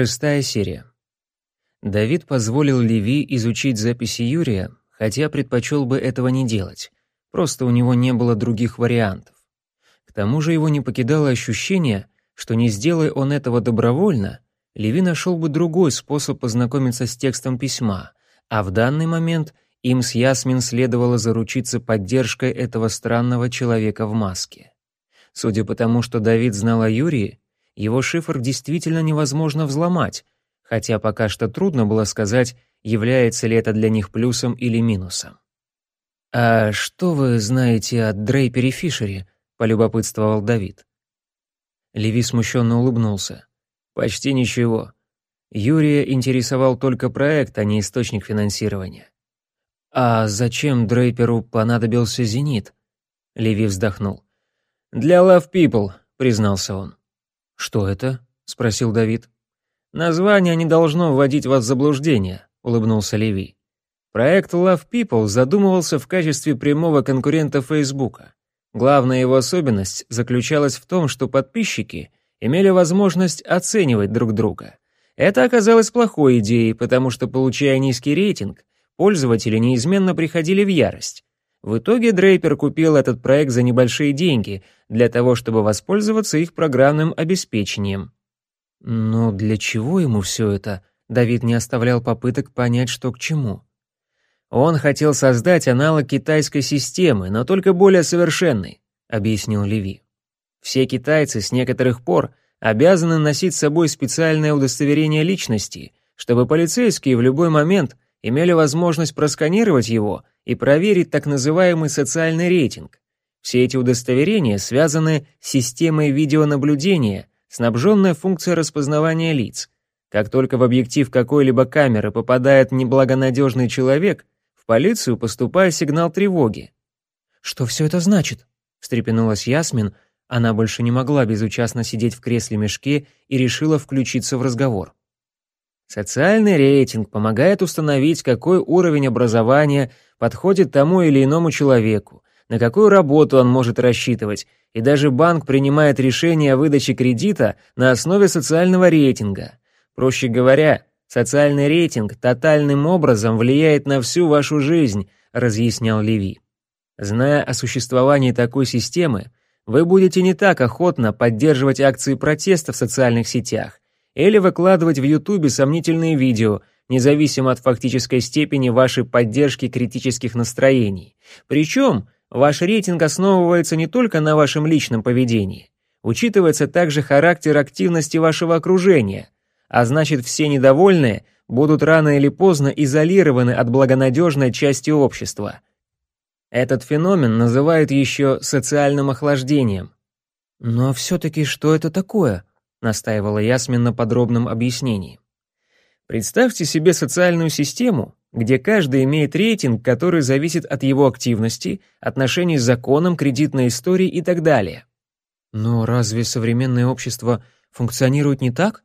Шестая серия. Давид позволил Леви изучить записи Юрия, хотя предпочел бы этого не делать. Просто у него не было других вариантов. К тому же его не покидало ощущение, что не сделай он этого добровольно, Леви нашел бы другой способ познакомиться с текстом письма, а в данный момент им с Ясмин следовало заручиться поддержкой этого странного человека в маске. Судя по тому, что Давид знал о Юрии, его шифр действительно невозможно взломать, хотя пока что трудно было сказать, является ли это для них плюсом или минусом. «А что вы знаете о Дрейпере Фишере?» — полюбопытствовал Давид. Леви смущенно улыбнулся. «Почти ничего. Юрия интересовал только проект, а не источник финансирования». «А зачем Дрейперу понадобился «Зенит»?» Леви вздохнул. «Для Love People», — признался он. «Что это?» — спросил Давид. «Название не должно вводить вас в заблуждение», — улыбнулся Леви. Проект Love People задумывался в качестве прямого конкурента Фейсбука. Главная его особенность заключалась в том, что подписчики имели возможность оценивать друг друга. Это оказалось плохой идеей, потому что, получая низкий рейтинг, пользователи неизменно приходили в ярость. В итоге Дрейпер купил этот проект за небольшие деньги для того, чтобы воспользоваться их программным обеспечением. Но для чего ему все это? Давид не оставлял попыток понять, что к чему. Он хотел создать аналог китайской системы, но только более совершенный, объяснил Леви. Все китайцы с некоторых пор обязаны носить с собой специальное удостоверение личности, чтобы полицейские в любой момент имели возможность просканировать его и проверить так называемый социальный рейтинг. Все эти удостоверения связаны с системой видеонаблюдения, снабженной функцией распознавания лиц. Как только в объектив какой-либо камеры попадает неблагонадежный человек, в полицию поступает сигнал тревоги. «Что все это значит?» — встрепенулась Ясмин. Она больше не могла безучастно сидеть в кресле-мешке и решила включиться в разговор. Социальный рейтинг помогает установить, какой уровень образования подходит тому или иному человеку, на какую работу он может рассчитывать, и даже банк принимает решение о выдаче кредита на основе социального рейтинга. Проще говоря, социальный рейтинг тотальным образом влияет на всю вашу жизнь, разъяснял Леви. Зная о существовании такой системы, вы будете не так охотно поддерживать акции протеста в социальных сетях, или выкладывать в Ютубе сомнительные видео, независимо от фактической степени вашей поддержки критических настроений. Причем ваш рейтинг основывается не только на вашем личном поведении. Учитывается также характер активности вашего окружения, а значит все недовольные будут рано или поздно изолированы от благонадежной части общества. Этот феномен называют еще социальным охлаждением. Но все-таки что это такое? Настаивала Ясмин на подробном объяснении. Представьте себе социальную систему, где каждый имеет рейтинг, который зависит от его активности, отношений с законом, кредитной истории и так далее. Но разве современное общество функционирует не так?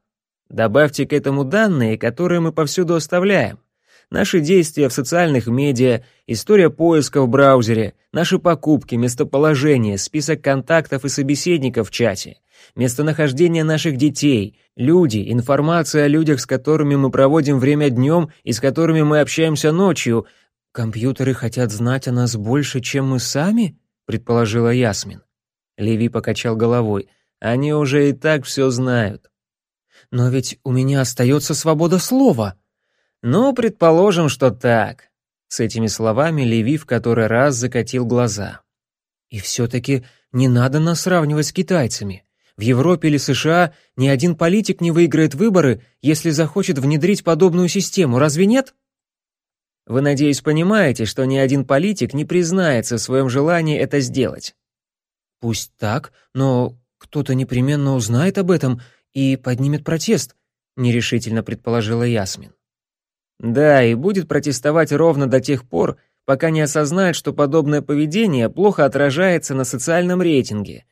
Добавьте к этому данные, которые мы повсюду оставляем. Наши действия в социальных медиа, история поиска в браузере, наши покупки, местоположение, список контактов и собеседников в чате местонахождение наших детей, люди, информация о людях, с которыми мы проводим время днем и с которыми мы общаемся ночью. Компьютеры хотят знать о нас больше, чем мы сами, предположила Ясмин. Леви покачал головой. Они уже и так все знают. Но ведь у меня остается свобода слова. Ну, предположим, что так. С этими словами Леви в который раз закатил глаза. И все-таки не надо нас сравнивать с китайцами. В Европе или США ни один политик не выиграет выборы, если захочет внедрить подобную систему, разве нет? Вы, надеюсь, понимаете, что ни один политик не признается в своем желании это сделать. Пусть так, но кто-то непременно узнает об этом и поднимет протест, нерешительно предположила Ясмин. Да, и будет протестовать ровно до тех пор, пока не осознает, что подобное поведение плохо отражается на социальном рейтинге,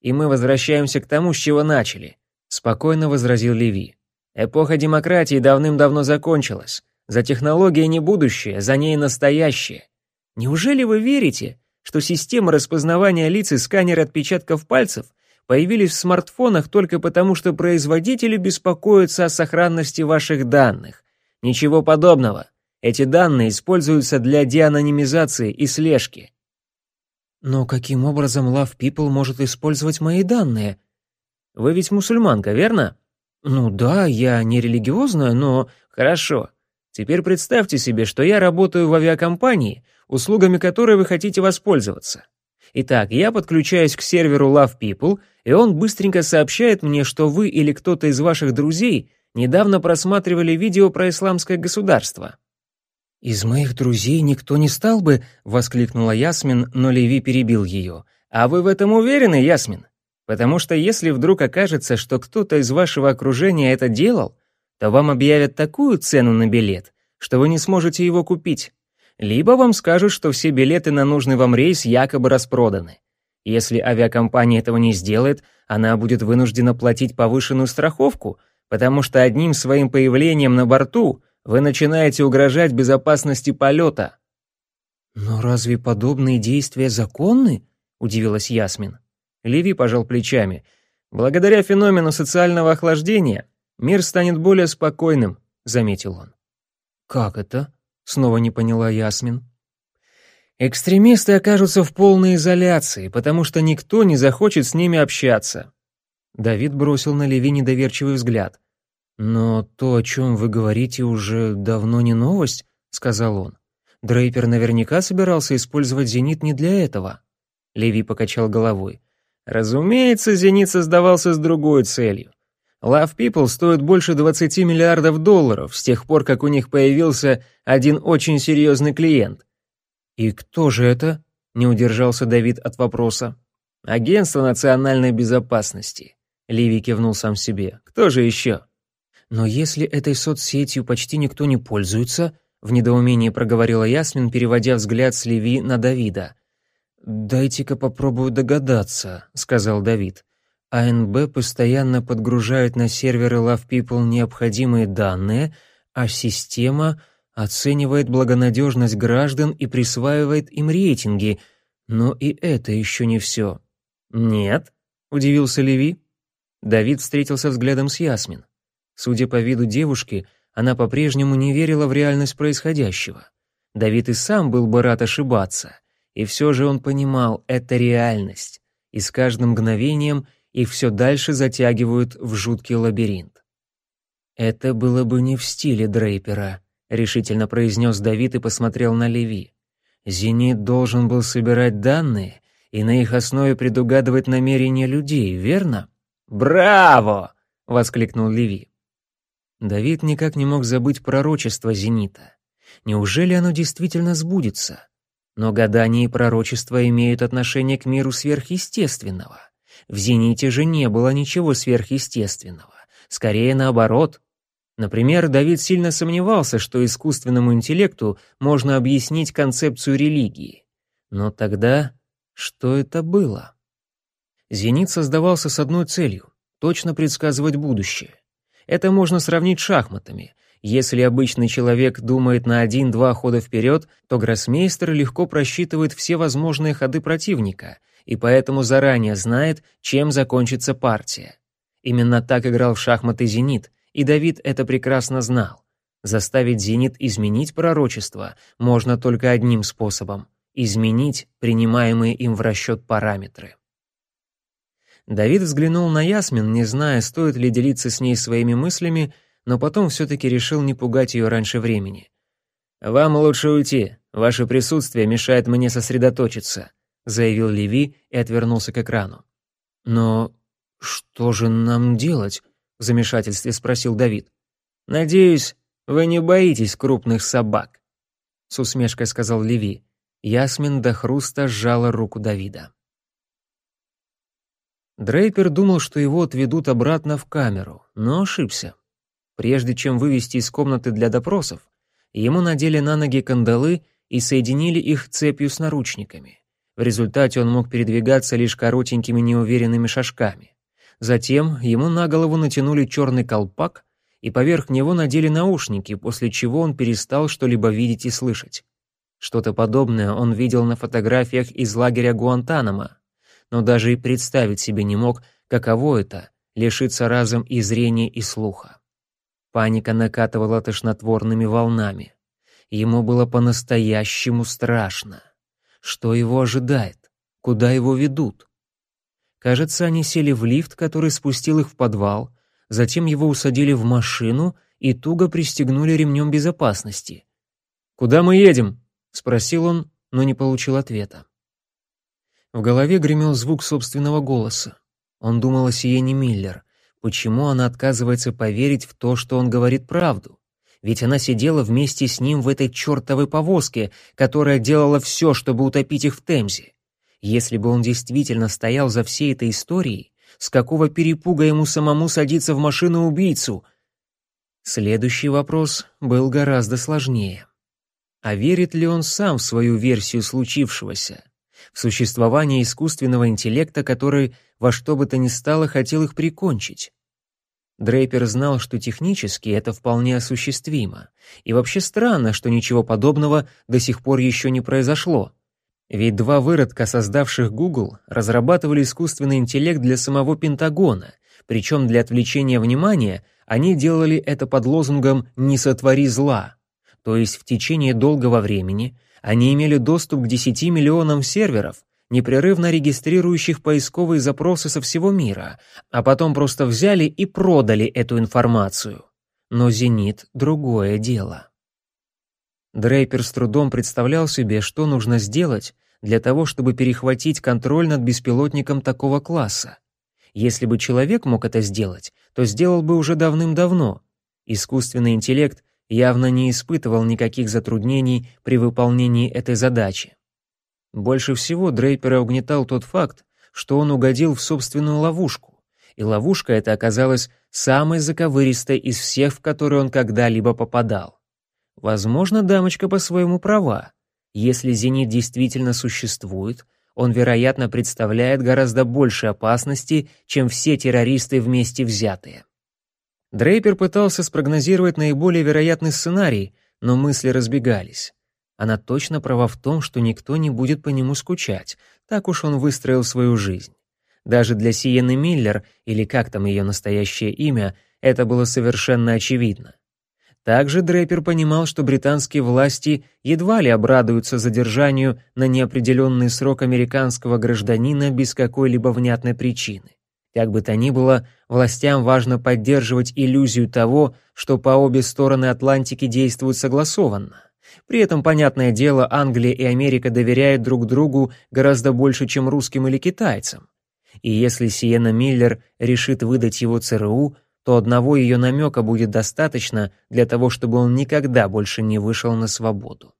и мы возвращаемся к тому, с чего начали», — спокойно возразил Леви. «Эпоха демократии давным-давно закончилась. За технологией не будущее, за ней настоящее. Неужели вы верите, что система распознавания лиц и сканер отпечатков пальцев появились в смартфонах только потому, что производители беспокоятся о сохранности ваших данных. Ничего подобного. Эти данные используются для деанонимизации и слежки. Но каким образом Love People может использовать мои данные? Вы ведь мусульманка, верно? Ну да, я не религиозная, но... Хорошо. Теперь представьте себе, что я работаю в авиакомпании, услугами которой вы хотите воспользоваться. Итак, я подключаюсь к серверу Love People, и он быстренько сообщает мне, что вы или кто-то из ваших друзей недавно просматривали видео про исламское государство. «Из моих друзей никто не стал бы», — воскликнула Ясмин, но Леви перебил ее. «А вы в этом уверены, Ясмин? Потому что если вдруг окажется, что кто-то из вашего окружения это делал, то вам объявят такую цену на билет, что вы не сможете его купить. Либо вам скажут, что все билеты на нужный вам рейс якобы распроданы. Если авиакомпания этого не сделает, она будет вынуждена платить повышенную страховку, потому что одним своим появлением на борту вы начинаете угрожать безопасности полета». «Но разве подобные действия законны?» — удивилась Ясмин. Леви пожал плечами. «Благодаря феномену социального охлаждения мир станет более спокойным», — заметил он. «Как это?» — снова не поняла Ясмин. «Экстремисты окажутся в полной изоляции, потому что никто не захочет с ними общаться». Давид бросил на Леви недоверчивый взгляд. «Но то, о чем вы говорите, уже давно не новость», — сказал он. «Дрейпер наверняка собирался использовать «Зенит» не для этого». Леви покачал головой. «Разумеется, «Зенит» создавался с другой целью. Love People стоит больше 20 миллиардов долларов с тех пор, как у них появился один очень серьезный клиент». «И кто же это?» — не удержался Давид от вопроса. «Агентство национальной безопасности», — Ливи кивнул сам себе. «Кто же еще?» «Но если этой соцсетью почти никто не пользуется», — в недоумении проговорила Ясмин, переводя взгляд с Леви на Давида. «Дайте-ка попробую догадаться», — сказал Давид. АНБ постоянно подгружает на серверы Love People необходимые данные, а система оценивает благонадежность граждан и присваивает им рейтинги. Но и это еще не все. «Нет», — удивился Леви. Давид встретился взглядом с Ясмин. Судя по виду девушки, она по-прежнему не верила в реальность происходящего. Давид и сам был бы рад ошибаться, и все же он понимал, это реальность, и с каждым мгновением их все дальше затягивают в жуткий лабиринт. «Это было бы не в стиле Дрейпера», — решительно произнес Давид и посмотрел на Леви. «Зенит должен был собирать данные и на их основе предугадывать намерения людей, верно?» «Браво!» — воскликнул Леви. Давид никак не мог забыть пророчество Зенита. Неужели оно действительно сбудется? Но гадания и пророчества имеют отношение к миру сверхъестественного. В Зените же не было ничего сверхъестественного. Скорее наоборот. Например, Давид сильно сомневался, что искусственному интеллекту можно объяснить концепцию религии. Но тогда что это было? Зенит создавался с одной целью — точно предсказывать будущее. Это можно сравнить с шахматами. Если обычный человек думает на один-два хода вперед, то гроссмейстер легко просчитывает все возможные ходы противника и поэтому заранее знает, чем закончится партия. Именно так играл в шахматы «Зенит», и Давид это прекрасно знал. Заставить «Зенит» изменить пророчество можно только одним способом — изменить принимаемые им в расчет параметры. Давид взглянул на Ясмин, не зная, стоит ли делиться с ней своими мыслями, но потом все-таки решил не пугать ее раньше времени. «Вам лучше уйти. Ваше присутствие мешает мне сосредоточиться», заявил Леви и отвернулся к экрану. «Но что же нам делать?» — в замешательстве спросил Давид. «Надеюсь, вы не боитесь крупных собак», — с усмешкой сказал Леви. Ясмин до хруста сжала руку Давида. Дрейпер думал, что его отведут обратно в камеру, но ошибся. Прежде чем вывести из комнаты для допросов, ему надели на ноги кандалы и соединили их цепью с наручниками. В результате он мог передвигаться лишь коротенькими неуверенными шажками. Затем ему на голову натянули черный колпак и поверх него надели наушники, после чего он перестал что-либо видеть и слышать. Что-то подобное он видел на фотографиях из лагеря Гуантанамо, но даже и представить себе не мог, каково это — лишиться разом и зрения, и слуха. Паника накатывала тошнотворными волнами. Ему было по-настоящему страшно. Что его ожидает? Куда его ведут? Кажется, они сели в лифт, который спустил их в подвал, затем его усадили в машину и туго пристегнули ремнем безопасности. «Куда мы едем?» — спросил он, но не получил ответа. В голове гремел звук собственного голоса. Он думал о Сиене Миллер. Почему она отказывается поверить в то, что он говорит правду? Ведь она сидела вместе с ним в этой чертовой повозке, которая делала все, чтобы утопить их в Темзе. Если бы он действительно стоял за всей этой историей, с какого перепуга ему самому садиться в машину-убийцу? Следующий вопрос был гораздо сложнее. А верит ли он сам в свою версию случившегося? В существование искусственного интеллекта, который во что бы то ни стало хотел их прикончить? Дрейпер знал, что технически это вполне осуществимо. И вообще странно, что ничего подобного до сих пор еще не произошло. Ведь два выродка, создавших Google, разрабатывали искусственный интеллект для самого Пентагона, причем для отвлечения внимания они делали это под лозунгом «не сотвори зла». То есть в течение долгого времени они имели доступ к 10 миллионам серверов, непрерывно регистрирующих поисковые запросы со всего мира, а потом просто взяли и продали эту информацию. Но «Зенит» — другое дело. Дрейпер с трудом представлял себе, что нужно сделать для того, чтобы перехватить контроль над беспилотником такого класса. Если бы человек мог это сделать, то сделал бы уже давным-давно. Искусственный интеллект явно не испытывал никаких затруднений при выполнении этой задачи. Больше всего Дрейпера угнетал тот факт, что он угодил в собственную ловушку, и ловушка эта оказалась самой заковыристой из всех, в которые он когда-либо попадал. Возможно, дамочка по-своему права. Если «Зенит» действительно существует, он, вероятно, представляет гораздо больше опасности, чем все террористы вместе взятые. Дрейпер пытался спрогнозировать наиболее вероятный сценарий, но мысли разбегались. Она точно права в том, что никто не будет по нему скучать. Так уж он выстроил свою жизнь. Даже для Сиены Миллер, или как там ее настоящее имя, это было совершенно очевидно. Также Дрейпер понимал, что британские власти едва ли обрадуются задержанию на неопределенный срок американского гражданина без какой-либо внятной причины. Как бы то ни было, властям важно поддерживать иллюзию того, что по обе стороны Атлантики действуют согласованно. При этом, понятное дело, Англия и Америка доверяют друг другу гораздо больше, чем русским или китайцам. И если Сиена Миллер решит выдать его ЦРУ, то одного ее намека будет достаточно для того, чтобы он никогда больше не вышел на свободу.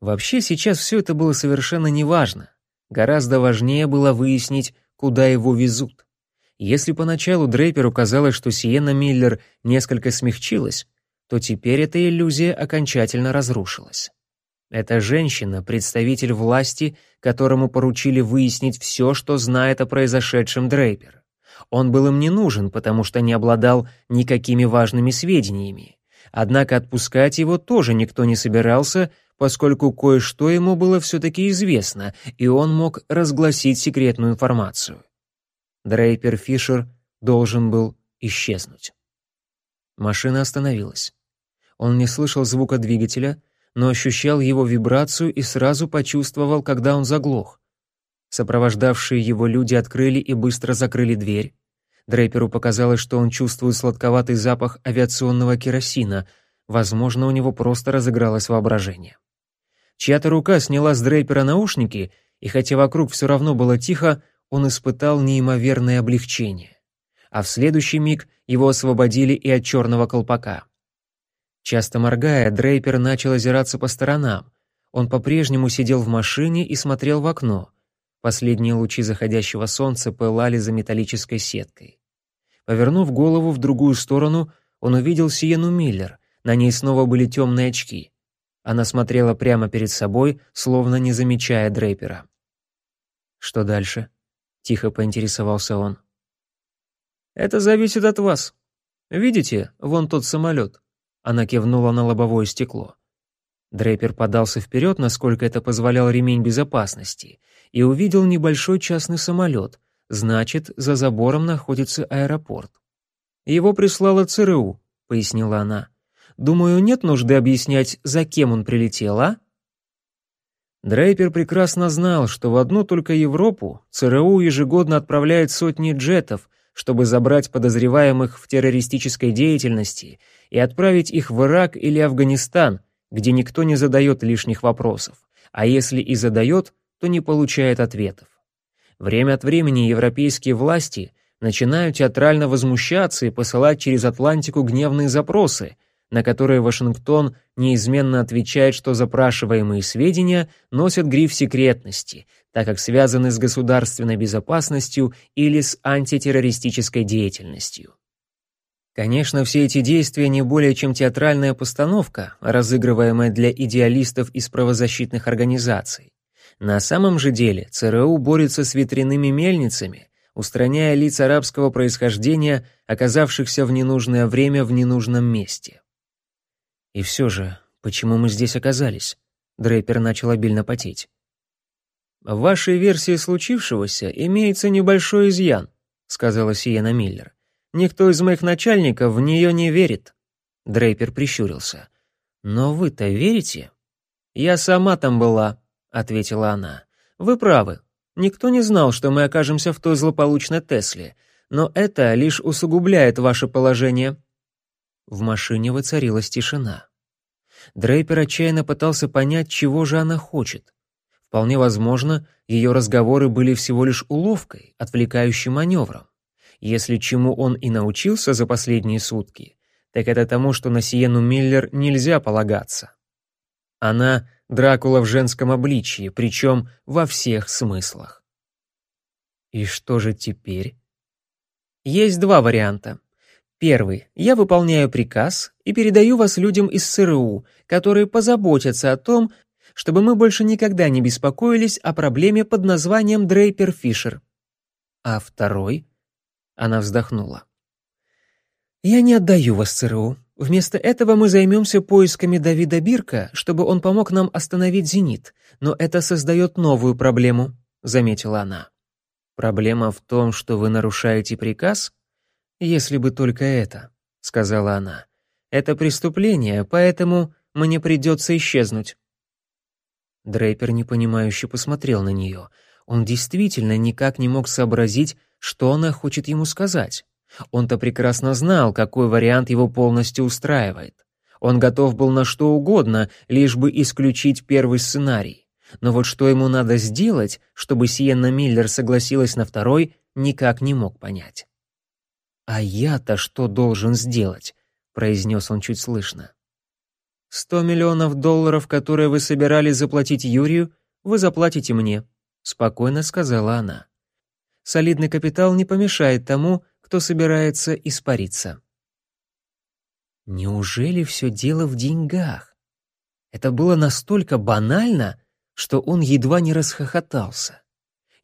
Вообще сейчас все это было совершенно неважно. Гораздо важнее было выяснить, куда его везут. Если поначалу Дрейперу казалось, что Сиена Миллер несколько смягчилась, то теперь эта иллюзия окончательно разрушилась. Эта женщина — представитель власти, которому поручили выяснить все, что знает о произошедшем Дрейпер. Он был им не нужен, потому что не обладал никакими важными сведениями. Однако отпускать его тоже никто не собирался, поскольку кое-что ему было все-таки известно, и он мог разгласить секретную информацию. Дрейпер Фишер должен был исчезнуть. Машина остановилась. Он не слышал звука двигателя, но ощущал его вибрацию и сразу почувствовал, когда он заглох. Сопровождавшие его люди открыли и быстро закрыли дверь. Дрейперу показалось, что он чувствует сладковатый запах авиационного керосина. Возможно, у него просто разыгралось воображение. Чья-то рука сняла с Дрейпера наушники, и хотя вокруг все равно было тихо, он испытал неимоверное облегчение. А в следующий миг его освободили и от черного колпака. Часто моргая, Дрейпер начал озираться по сторонам. Он по-прежнему сидел в машине и смотрел в окно. Последние лучи заходящего солнца пылали за металлической сеткой. Повернув голову в другую сторону, он увидел Сиену Миллер. На ней снова были темные очки. Она смотрела прямо перед собой, словно не замечая Дрейпера. «Что дальше?» — тихо поинтересовался он. «Это зависит от вас. Видите, вон тот самолет?» Она кивнула на лобовое стекло. Дрейпер подался вперед, насколько это позволял ремень безопасности, и увидел небольшой частный самолет, значит, за забором находится аэропорт. Его прислала ЦРУ, пояснила она. Думаю, нет нужды объяснять, за кем он прилетел, а? Дрейпер прекрасно знал, что в одну только Европу ЦРУ ежегодно отправляет сотни джетов, чтобы забрать подозреваемых в террористической деятельности и отправить их в Ирак или Афганистан, где никто не задает лишних вопросов, а если и задает, то не получает ответов. Время от времени европейские власти начинают театрально возмущаться и посылать через Атлантику гневные запросы, на которые Вашингтон неизменно отвечает, что запрашиваемые сведения носят гриф секретности, так как связаны с государственной безопасностью или с антитеррористической деятельностью. Конечно, все эти действия не более чем театральная постановка, разыгрываемая для идеалистов из правозащитных организаций. На самом же деле ЦРУ борется с ветряными мельницами, устраняя лиц арабского происхождения, оказавшихся в ненужное время в ненужном месте. И все же, почему мы здесь оказались? Дрейпер начал обильно потеть. В вашей версии случившегося имеется небольшой изъян, сказала Сиена Миллер. Никто из моих начальников в нее не верит. Дрейпер прищурился. Но вы-то верите? Я сама там была, ответила она. Вы правы. Никто не знал, что мы окажемся в той злополучной Тесле, но это лишь усугубляет ваше положение. В машине воцарилась тишина. Дрейпер отчаянно пытался понять, чего же она хочет. Вполне возможно, ее разговоры были всего лишь уловкой, отвлекающим маневром. Если чему он и научился за последние сутки, так это тому, что на Сиену Миллер нельзя полагаться. Она — Дракула в женском обличье, причем во всех смыслах. И что же теперь? Есть два варианта. Первый. Я выполняю приказ и передаю вас людям из ЦРУ, которые позаботятся о том, чтобы мы больше никогда не беспокоились о проблеме под названием Дрейпер Фишер. А второй? Она вздохнула. Я не отдаю вас ЦРУ. Вместо этого мы займемся поисками Давида Бирка, чтобы он помог нам остановить «Зенит», но это создает новую проблему, заметила она. Проблема в том, что вы нарушаете приказ? Если бы только это, сказала она. Это преступление, поэтому мне придется исчезнуть. Дрейпер непонимающе посмотрел на нее. Он действительно никак не мог сообразить, что она хочет ему сказать. Он-то прекрасно знал, какой вариант его полностью устраивает. Он готов был на что угодно, лишь бы исключить первый сценарий. Но вот что ему надо сделать, чтобы Сиенна Миллер согласилась на второй, никак не мог понять. «А я-то что должен сделать?» — произнес он чуть слышно. «Сто миллионов долларов, которые вы собирались заплатить Юрию, вы заплатите мне», — спокойно сказала она. «Солидный капитал не помешает тому, кто собирается испариться». Неужели все дело в деньгах? Это было настолько банально, что он едва не расхохотался.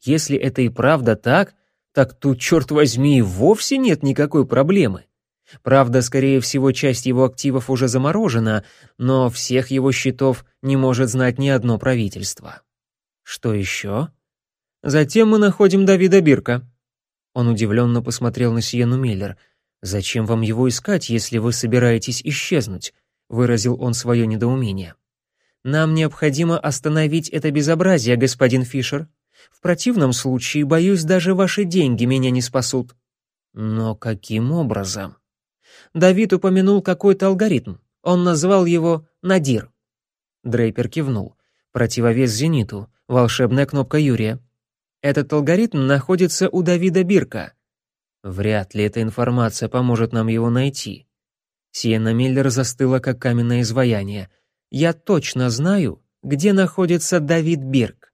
Если это и правда так, так тут, черт возьми, вовсе нет никакой проблемы. Правда, скорее всего, часть его активов уже заморожена, но всех его счетов не может знать ни одно правительство. Что еще? Затем мы находим Давида Бирка. Он удивленно посмотрел на Сиену Миллер. «Зачем вам его искать, если вы собираетесь исчезнуть?» — выразил он свое недоумение. «Нам необходимо остановить это безобразие, господин Фишер. В противном случае, боюсь, даже ваши деньги меня не спасут». «Но каким образом?» Давид упомянул какой-то алгоритм. Он назвал его «Надир». Дрейпер кивнул. Противовес «Зениту», волшебная кнопка Юрия. Этот алгоритм находится у Давида Бирка. Вряд ли эта информация поможет нам его найти. Сиена Миллер застыла, как каменное изваяние. «Я точно знаю, где находится Давид Бирк».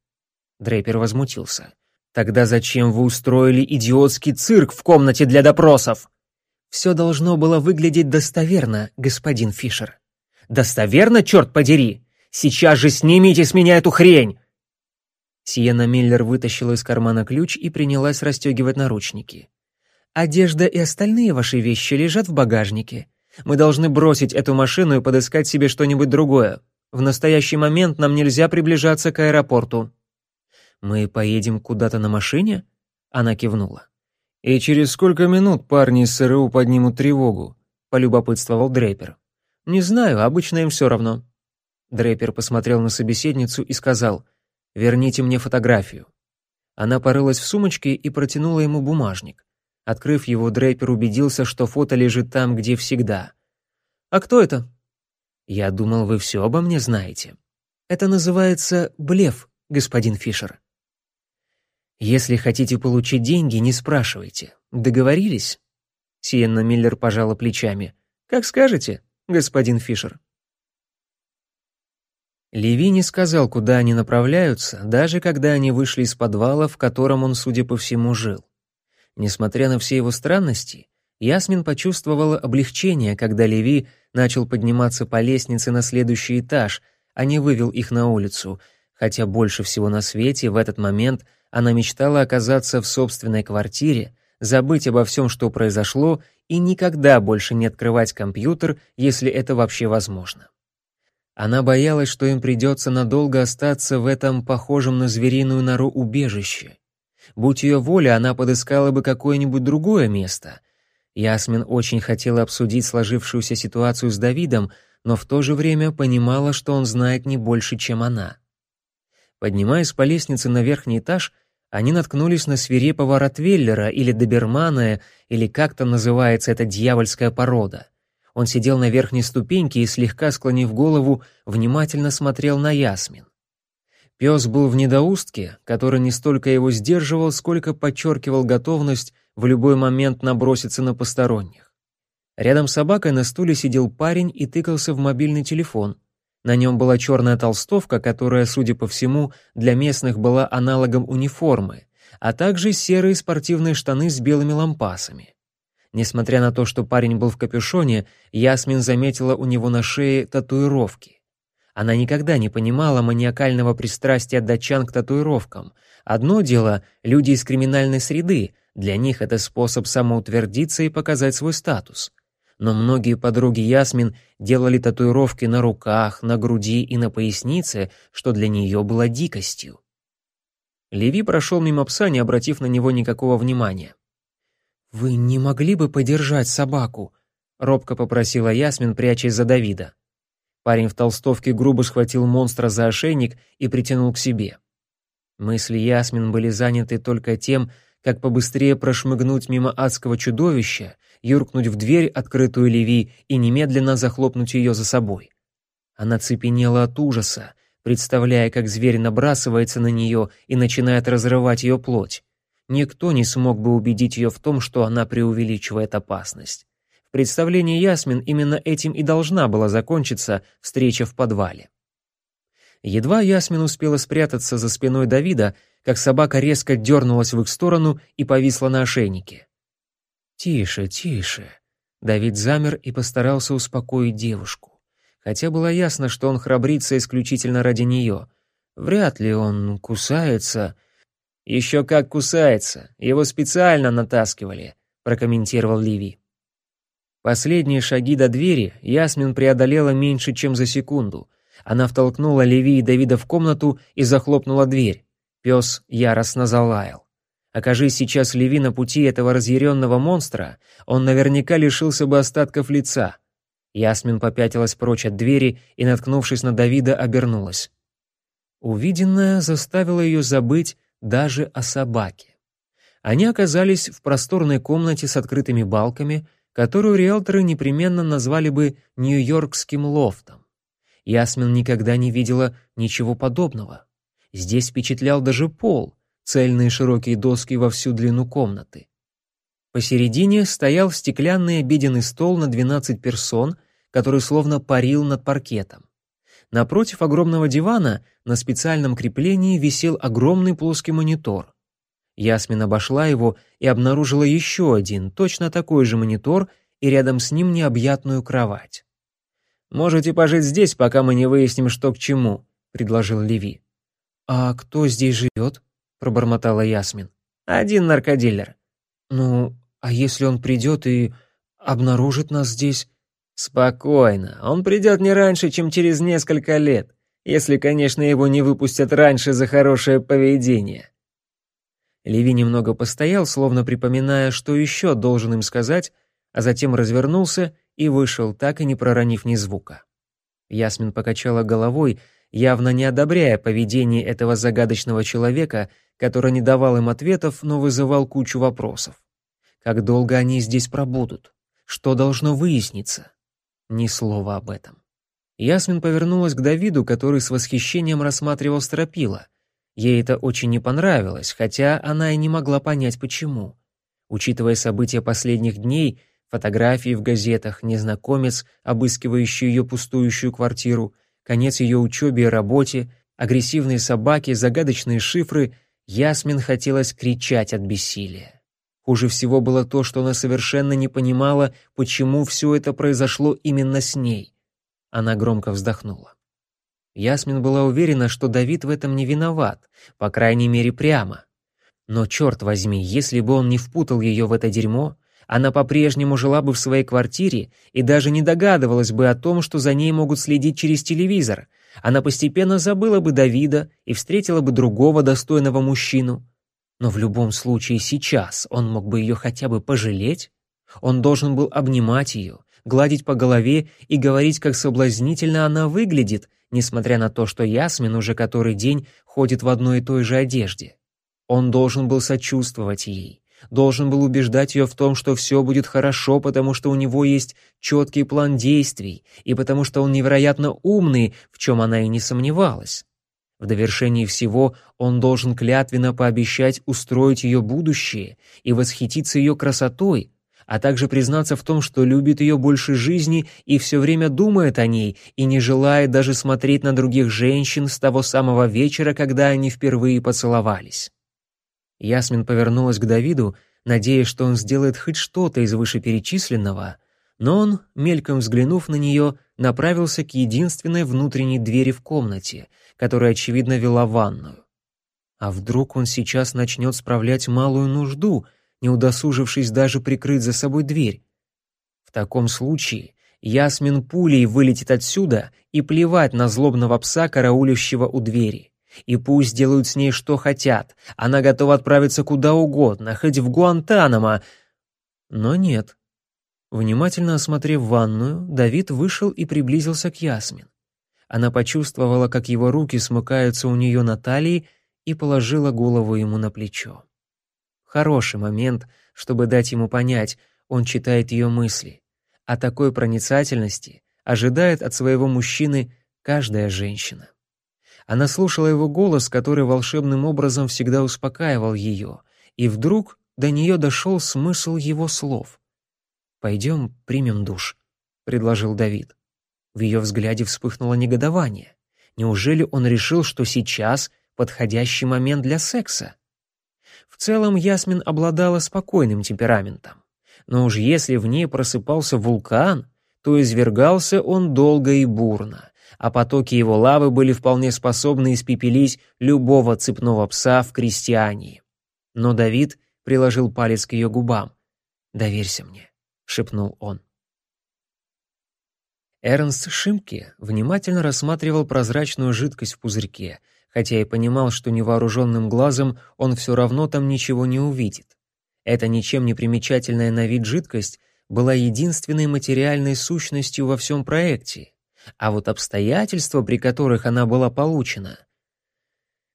Дрейпер возмутился. «Тогда зачем вы устроили идиотский цирк в комнате для допросов?» Все должно было выглядеть достоверно, господин Фишер. Достоверно, черт подери! Сейчас же снимите с меня эту хрень! Сиена Миллер вытащила из кармана ключ и принялась расстегивать наручники. «Одежда и остальные ваши вещи лежат в багажнике. Мы должны бросить эту машину и подыскать себе что-нибудь другое. В настоящий момент нам нельзя приближаться к аэропорту». «Мы поедем куда-то на машине?» Она кивнула. «И через сколько минут парни из СРУ поднимут тревогу?» — полюбопытствовал Дрейпер. «Не знаю, обычно им все равно». Дрейпер посмотрел на собеседницу и сказал, «Верните мне фотографию». Она порылась в сумочке и протянула ему бумажник. Открыв его, Дрейпер убедился, что фото лежит там, где всегда. «А кто это?» «Я думал, вы все обо мне знаете. Это называется блеф, господин Фишер». «Если хотите получить деньги, не спрашивайте. Договорились?» Сиенна Миллер пожала плечами. «Как скажете, господин Фишер». Леви не сказал, куда они направляются, даже когда они вышли из подвала, в котором он, судя по всему, жил. Несмотря на все его странности, Ясмин почувствовала облегчение, когда Леви начал подниматься по лестнице на следующий этаж, а не вывел их на улицу, хотя больше всего на свете в этот момент она мечтала оказаться в собственной квартире, забыть обо всем, что произошло, и никогда больше не открывать компьютер, если это вообще возможно. Она боялась, что им придется надолго остаться в этом похожем на звериную нору убежище. Будь ее воля, она подыскала бы какое-нибудь другое место. Ясмин очень хотела обсудить сложившуюся ситуацию с Давидом, но в то же время понимала, что он знает не больше, чем она. Поднимаясь по лестнице на верхний этаж, они наткнулись на свирепого ротвейлера или добермана, или как там называется эта дьявольская порода. Он сидел на верхней ступеньке и, слегка склонив голову, внимательно смотрел на Ясмин. Пес был в недоустке, который не столько его сдерживал, сколько подчеркивал готовность в любой момент наброситься на посторонних. Рядом с собакой на стуле сидел парень и тыкался в мобильный телефон — на нем была черная толстовка, которая, судя по всему, для местных была аналогом униформы, а также серые спортивные штаны с белыми лампасами. Несмотря на то, что парень был в капюшоне, Ясмин заметила у него на шее татуировки. Она никогда не понимала маниакального пристрастия датчан к татуировкам. Одно дело — люди из криминальной среды, для них это способ самоутвердиться и показать свой статус но многие подруги Ясмин делали татуировки на руках, на груди и на пояснице, что для нее было дикостью. Леви прошел мимо пса, не обратив на него никакого внимания. «Вы не могли бы подержать собаку?» — робко попросила Ясмин, прячась за Давида. Парень в толстовке грубо схватил монстра за ошейник и притянул к себе. Мысли Ясмин были заняты только тем, как побыстрее прошмыгнуть мимо адского чудовища, юркнуть в дверь, открытую Леви, и немедленно захлопнуть ее за собой. Она цепенела от ужаса, представляя, как зверь набрасывается на нее и начинает разрывать ее плоть. Никто не смог бы убедить ее в том, что она преувеличивает опасность. В представлении Ясмин именно этим и должна была закончиться встреча в подвале. Едва Ясмин успела спрятаться за спиной Давида, как собака резко дернулась в их сторону и повисла на ошейнике. «Тише, тише». Давид замер и постарался успокоить девушку. Хотя было ясно, что он храбрится исключительно ради нее. Вряд ли он кусается. «Еще как кусается. Его специально натаскивали», — прокомментировал Ливи. Последние шаги до двери Ясмин преодолела меньше, чем за секунду. Она втолкнула Леви и Давида в комнату и захлопнула дверь. Пес яростно залаял. Окажись сейчас Леви на пути этого разъяренного монстра, он наверняка лишился бы остатков лица. Ясмин попятилась прочь от двери и, наткнувшись на Давида, обернулась. Увиденное заставило ее забыть даже о собаке. Они оказались в просторной комнате с открытыми балками, которую риэлторы непременно назвали бы нью-йоркским лофтом. Ясмин никогда не видела ничего подобного. Здесь впечатлял даже пол, цельные широкие доски во всю длину комнаты. Посередине стоял стеклянный обеденный стол на 12 персон, который словно парил над паркетом. Напротив огромного дивана на специальном креплении висел огромный плоский монитор. Ясмин обошла его и обнаружила еще один, точно такой же монитор, и рядом с ним необъятную кровать. «Можете пожить здесь, пока мы не выясним, что к чему», — предложил Леви. «А кто здесь живет?» — пробормотала Ясмин. «Один наркодилер». «Ну, а если он придет и обнаружит нас здесь?» «Спокойно. Он придет не раньше, чем через несколько лет, если, конечно, его не выпустят раньше за хорошее поведение». Леви немного постоял, словно припоминая, что еще должен им сказать, а затем развернулся и вышел, так и не проронив ни звука. Ясмин покачала головой, явно не одобряя поведение этого загадочного человека, который не давал им ответов, но вызывал кучу вопросов. Как долго они здесь пробудут? Что должно выясниться? Ни слова об этом. Ясмин повернулась к Давиду, который с восхищением рассматривал стропила. Ей это очень не понравилось, хотя она и не могла понять, почему. Учитывая события последних дней, фотографии в газетах, незнакомец, обыскивающий ее пустующую квартиру, конец ее учебе и работе, агрессивные собаки, загадочные шифры, Ясмин хотелось кричать от бессилия. Хуже всего было то, что она совершенно не понимала, почему все это произошло именно с ней. Она громко вздохнула. Ясмин была уверена, что Давид в этом не виноват, по крайней мере прямо. Но черт возьми, если бы он не впутал ее в это дерьмо, она по-прежнему жила бы в своей квартире и даже не догадывалась бы о том, что за ней могут следить через телевизор. Она постепенно забыла бы Давида и встретила бы другого достойного мужчину. Но в любом случае сейчас он мог бы ее хотя бы пожалеть. Он должен был обнимать ее, гладить по голове и говорить, как соблазнительно она выглядит, несмотря на то, что Ясмин уже который день ходит в одной и той же одежде. Он должен был сочувствовать ей, должен был убеждать ее в том, что все будет хорошо, потому что у него есть четкий план действий и потому что он невероятно умный, в чем она и не сомневалась. В довершении всего он должен клятвенно пообещать устроить ее будущее и восхититься ее красотой, а также признаться в том, что любит ее больше жизни и все время думает о ней и не желает даже смотреть на других женщин с того самого вечера, когда они впервые поцеловались. Ясмин повернулась к Давиду, надеясь, что он сделает хоть что-то из вышеперечисленного, но он, мельком взглянув на нее, направился к единственной внутренней двери в комнате, которая, очевидно, вела ванную. А вдруг он сейчас начнет справлять малую нужду, не удосужившись даже прикрыть за собой дверь? В таком случае Ясмин пулей вылетит отсюда и плевать на злобного пса, караулющего у двери. И пусть делают с ней что хотят. Она готова отправиться куда угодно, хоть в Гуантанамо. Но нет. Внимательно осмотрев ванную, Давид вышел и приблизился к Ясмин. Она почувствовала, как его руки смыкаются у нее на талии, и положила голову ему на плечо. Хороший момент, чтобы дать ему понять, он читает ее мысли. А такой проницательности ожидает от своего мужчины каждая женщина. Она слушала его голос, который волшебным образом всегда успокаивал ее, и вдруг до нее дошел смысл его слов. «Пойдем примем душ», — предложил Давид. В ее взгляде вспыхнуло негодование. Неужели он решил, что сейчас подходящий момент для секса? В целом Ясмин обладала спокойным темпераментом. Но уж если в ней просыпался вулкан, то извергался он долго и бурно, а потоки его лавы были вполне способны испепелить любого цепного пса в крестьянии. Но Давид приложил палец к ее губам. «Доверься мне», — шепнул он. Эрнст Шимке внимательно рассматривал прозрачную жидкость в пузырьке, хотя и понимал, что невооруженным глазом он все равно там ничего не увидит. Эта ничем не примечательная на вид жидкость была единственной материальной сущностью во всем проекте, а вот обстоятельства, при которых она была получена.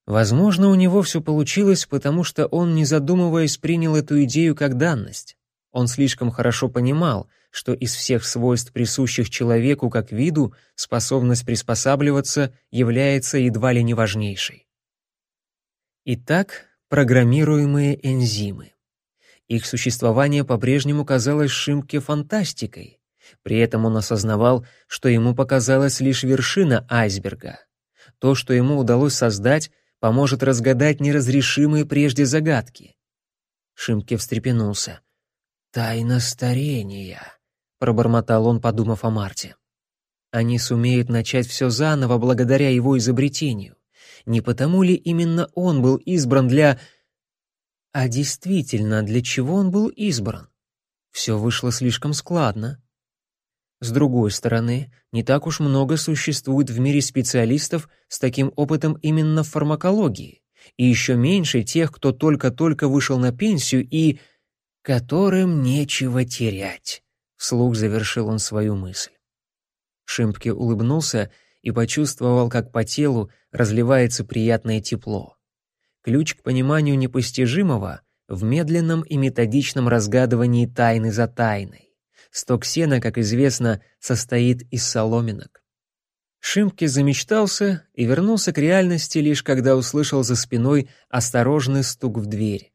Возможно, у него все получилось, потому что он, не задумываясь, принял эту идею как данность. Он слишком хорошо понимал, что из всех свойств, присущих человеку как виду, способность приспосабливаться является едва ли не важнейшей. Итак, программируемые энзимы. Их существование по-прежнему казалось Шимке фантастикой, при этом он осознавал, что ему показалась лишь вершина айсберга. То, что ему удалось создать, поможет разгадать неразрешимые прежде загадки. Шимке встрепенулся. «Тайна старения», — пробормотал он, подумав о Марте. Они сумеют начать все заново благодаря его изобретению. Не потому ли именно он был избран для... А действительно, для чего он был избран? Все вышло слишком складно. С другой стороны, не так уж много существует в мире специалистов с таким опытом именно в фармакологии, и еще меньше тех, кто только-только вышел на пенсию и... которым нечего терять. Вслух завершил он свою мысль. Шимпке улыбнулся и почувствовал, как по телу разливается приятное тепло. Ключ к пониманию непостижимого в медленном и методичном разгадывании тайны за тайной. Сток сена, как известно, состоит из соломинок. Шимке замечтался и вернулся к реальности лишь когда услышал за спиной осторожный стук в дверь.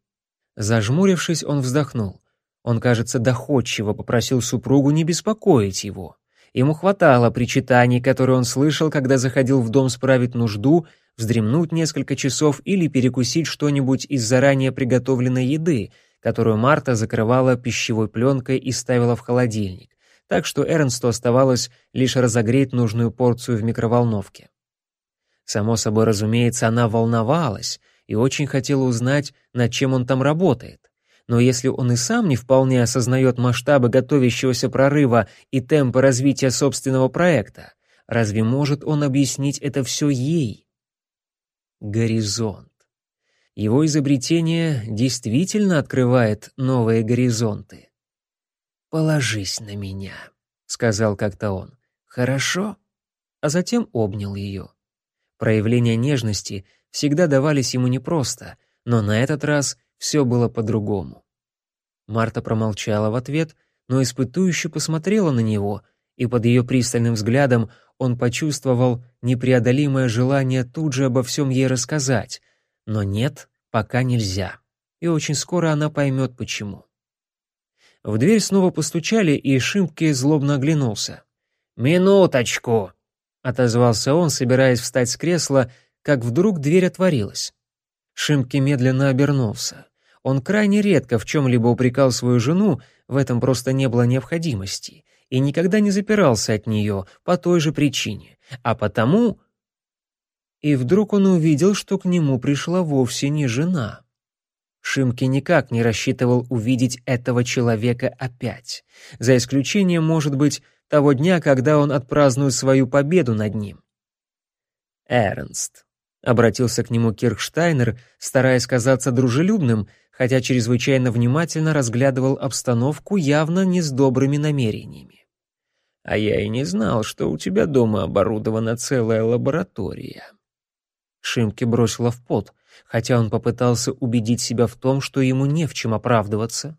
Зажмурившись, он вздохнул. Он, кажется, доходчиво попросил супругу не беспокоить его. Ему хватало причитаний, которые он слышал, когда заходил в дом справить нужду, вздремнуть несколько часов или перекусить что-нибудь из заранее приготовленной еды, которую Марта закрывала пищевой пленкой и ставила в холодильник так что Эрнсту оставалось лишь разогреть нужную порцию в микроволновке. Само собой разумеется, она волновалась и очень хотела узнать, над чем он там работает. Но если он и сам не вполне осознает масштабы готовящегося прорыва и темпы развития собственного проекта, разве может он объяснить это все ей? Горизонт. Его изобретение действительно открывает новые горизонты. «Положись на меня», — сказал как-то он. «Хорошо?» А затем обнял ее. Проявления нежности всегда давались ему непросто, но на этот раз все было по-другому. Марта промолчала в ответ, но испытующе посмотрела на него, и под ее пристальным взглядом он почувствовал непреодолимое желание тут же обо всем ей рассказать. Но нет, пока нельзя. И очень скоро она поймет, почему. В дверь снова постучали, и Шимпке злобно оглянулся. «Минуточку!» — отозвался он, собираясь встать с кресла, как вдруг дверь отворилась. Шимпке медленно обернулся. Он крайне редко в чем-либо упрекал свою жену, в этом просто не было необходимости, и никогда не запирался от нее по той же причине. А потому... И вдруг он увидел, что к нему пришла вовсе не жена. Шимки никак не рассчитывал увидеть этого человека опять, за исключением, может быть, того дня, когда он отпразднует свою победу над ним. «Эрнст», — обратился к нему Кирхштайнер, стараясь казаться дружелюбным, хотя чрезвычайно внимательно разглядывал обстановку явно не с добрыми намерениями. «А я и не знал, что у тебя дома оборудована целая лаборатория». Шимки бросила в пот хотя он попытался убедить себя в том, что ему не в чем оправдываться.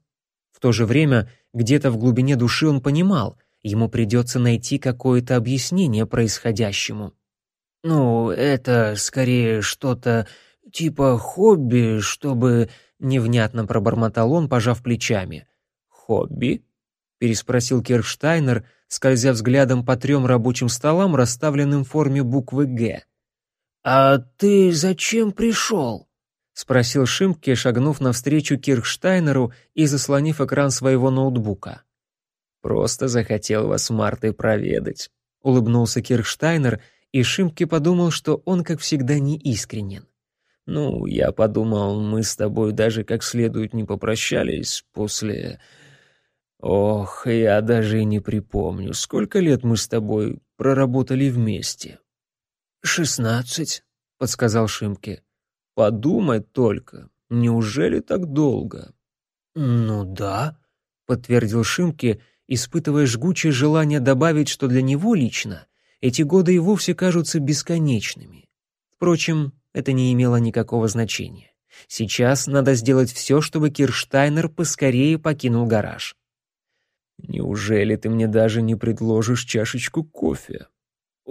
В то же время, где-то в глубине души он понимал, ему придется найти какое-то объяснение происходящему. «Ну, это скорее что-то типа хобби, чтобы...» — невнятно пробормотал он, пожав плечами. «Хобби?» — переспросил Кирштайнер, скользя взглядом по трем рабочим столам, расставленным в форме буквы «Г». «А ты зачем пришел?» — спросил Шимке, шагнув навстречу Кирхштайнеру и заслонив экран своего ноутбука. «Просто захотел вас Мартой проведать», — улыбнулся Кирхштайнер, и Шимке подумал, что он, как всегда, неискренен. «Ну, я подумал, мы с тобой даже как следует не попрощались после...» «Ох, я даже и не припомню, сколько лет мы с тобой проработали вместе». «Шестнадцать», — подсказал Шимке. «Подумать только, неужели так долго?» «Ну да», — подтвердил Шимке, испытывая жгучее желание добавить, что для него лично эти годы и вовсе кажутся бесконечными. Впрочем, это не имело никакого значения. Сейчас надо сделать все, чтобы Кирштайнер поскорее покинул гараж. «Неужели ты мне даже не предложишь чашечку кофе?»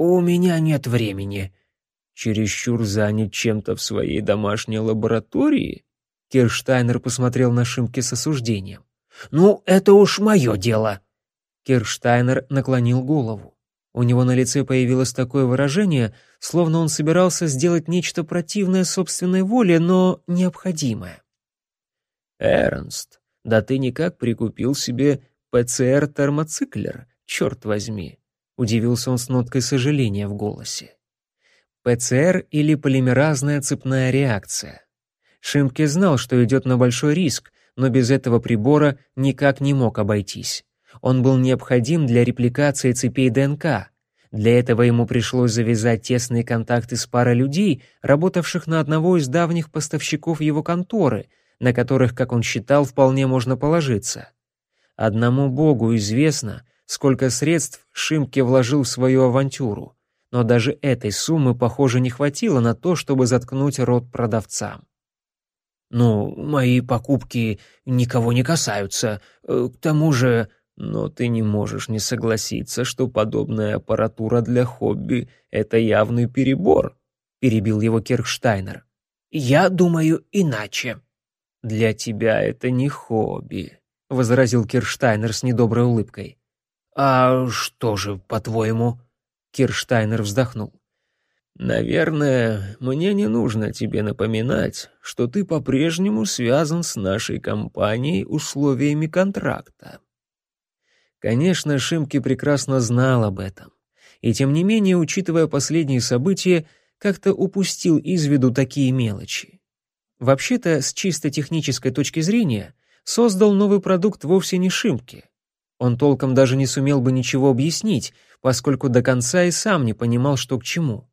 «У меня нет времени». «Чересчур занят чем-то в своей домашней лаборатории?» Кирштайнер посмотрел на Шимке с осуждением. «Ну, это уж мое дело». Кирштайнер наклонил голову. У него на лице появилось такое выражение, словно он собирался сделать нечто противное собственной воле, но необходимое. «Эрнст, да ты никак прикупил себе ПЦР-термоциклер, черт возьми. Удивился он с ноткой сожаления в голосе. ПЦР или полимеразная цепная реакция. Шимке знал, что идет на большой риск, но без этого прибора никак не мог обойтись. Он был необходим для репликации цепей ДНК. Для этого ему пришлось завязать тесные контакты с парой людей, работавших на одного из давних поставщиков его конторы, на которых, как он считал, вполне можно положиться. Одному Богу известно, сколько средств Шимке вложил в свою авантюру, но даже этой суммы, похоже, не хватило на то, чтобы заткнуть рот продавцам. «Ну, мои покупки никого не касаются. Э, к тому же...» «Но ты не можешь не согласиться, что подобная аппаратура для хобби — это явный перебор», — перебил его Кирхштайнер. «Я думаю иначе». «Для тебя это не хобби», — возразил Кирштайнер с недоброй улыбкой. «А что же, по-твоему?» Кирштайнер вздохнул. Наверное, мне не нужно тебе напоминать, что ты по-прежнему связан с нашей компанией условиями контракта. Конечно, Шимки прекрасно знал об этом. И тем не менее, учитывая последние события, как-то упустил из виду такие мелочи. Вообще-то, с чисто технической точки зрения, создал новый продукт вовсе не Шимки. Он толком даже не сумел бы ничего объяснить, поскольку до конца и сам не понимал, что к чему.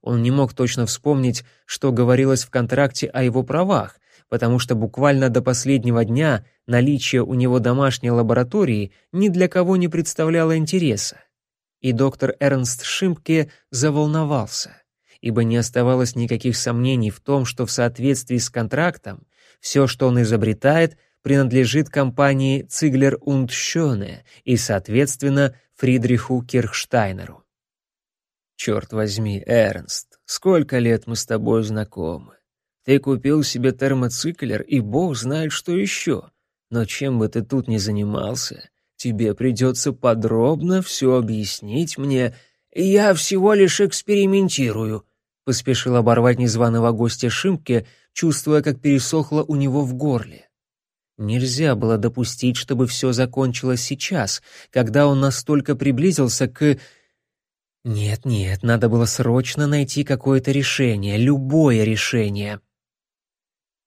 Он не мог точно вспомнить, что говорилось в контракте о его правах, потому что буквально до последнего дня наличие у него домашней лаборатории ни для кого не представляло интереса. И доктор Эрнст Шимпке заволновался, ибо не оставалось никаких сомнений в том, что в соответствии с контрактом все, что он изобретает, принадлежит компании Циглер und Schöne и, соответственно, Фридриху Кирхштайнеру. Черт возьми, Эрнст, сколько лет мы с тобой знакомы. Ты купил себе термоциклер, и бог знает, что еще. Но чем бы ты тут ни занимался, тебе придется подробно все объяснить мне. Я всего лишь экспериментирую, — поспешил оборвать незваного гостя Шимке, чувствуя, как пересохло у него в горле. Нельзя было допустить, чтобы все закончилось сейчас, когда он настолько приблизился к нет-нет, надо было срочно найти какое-то решение, любое решение.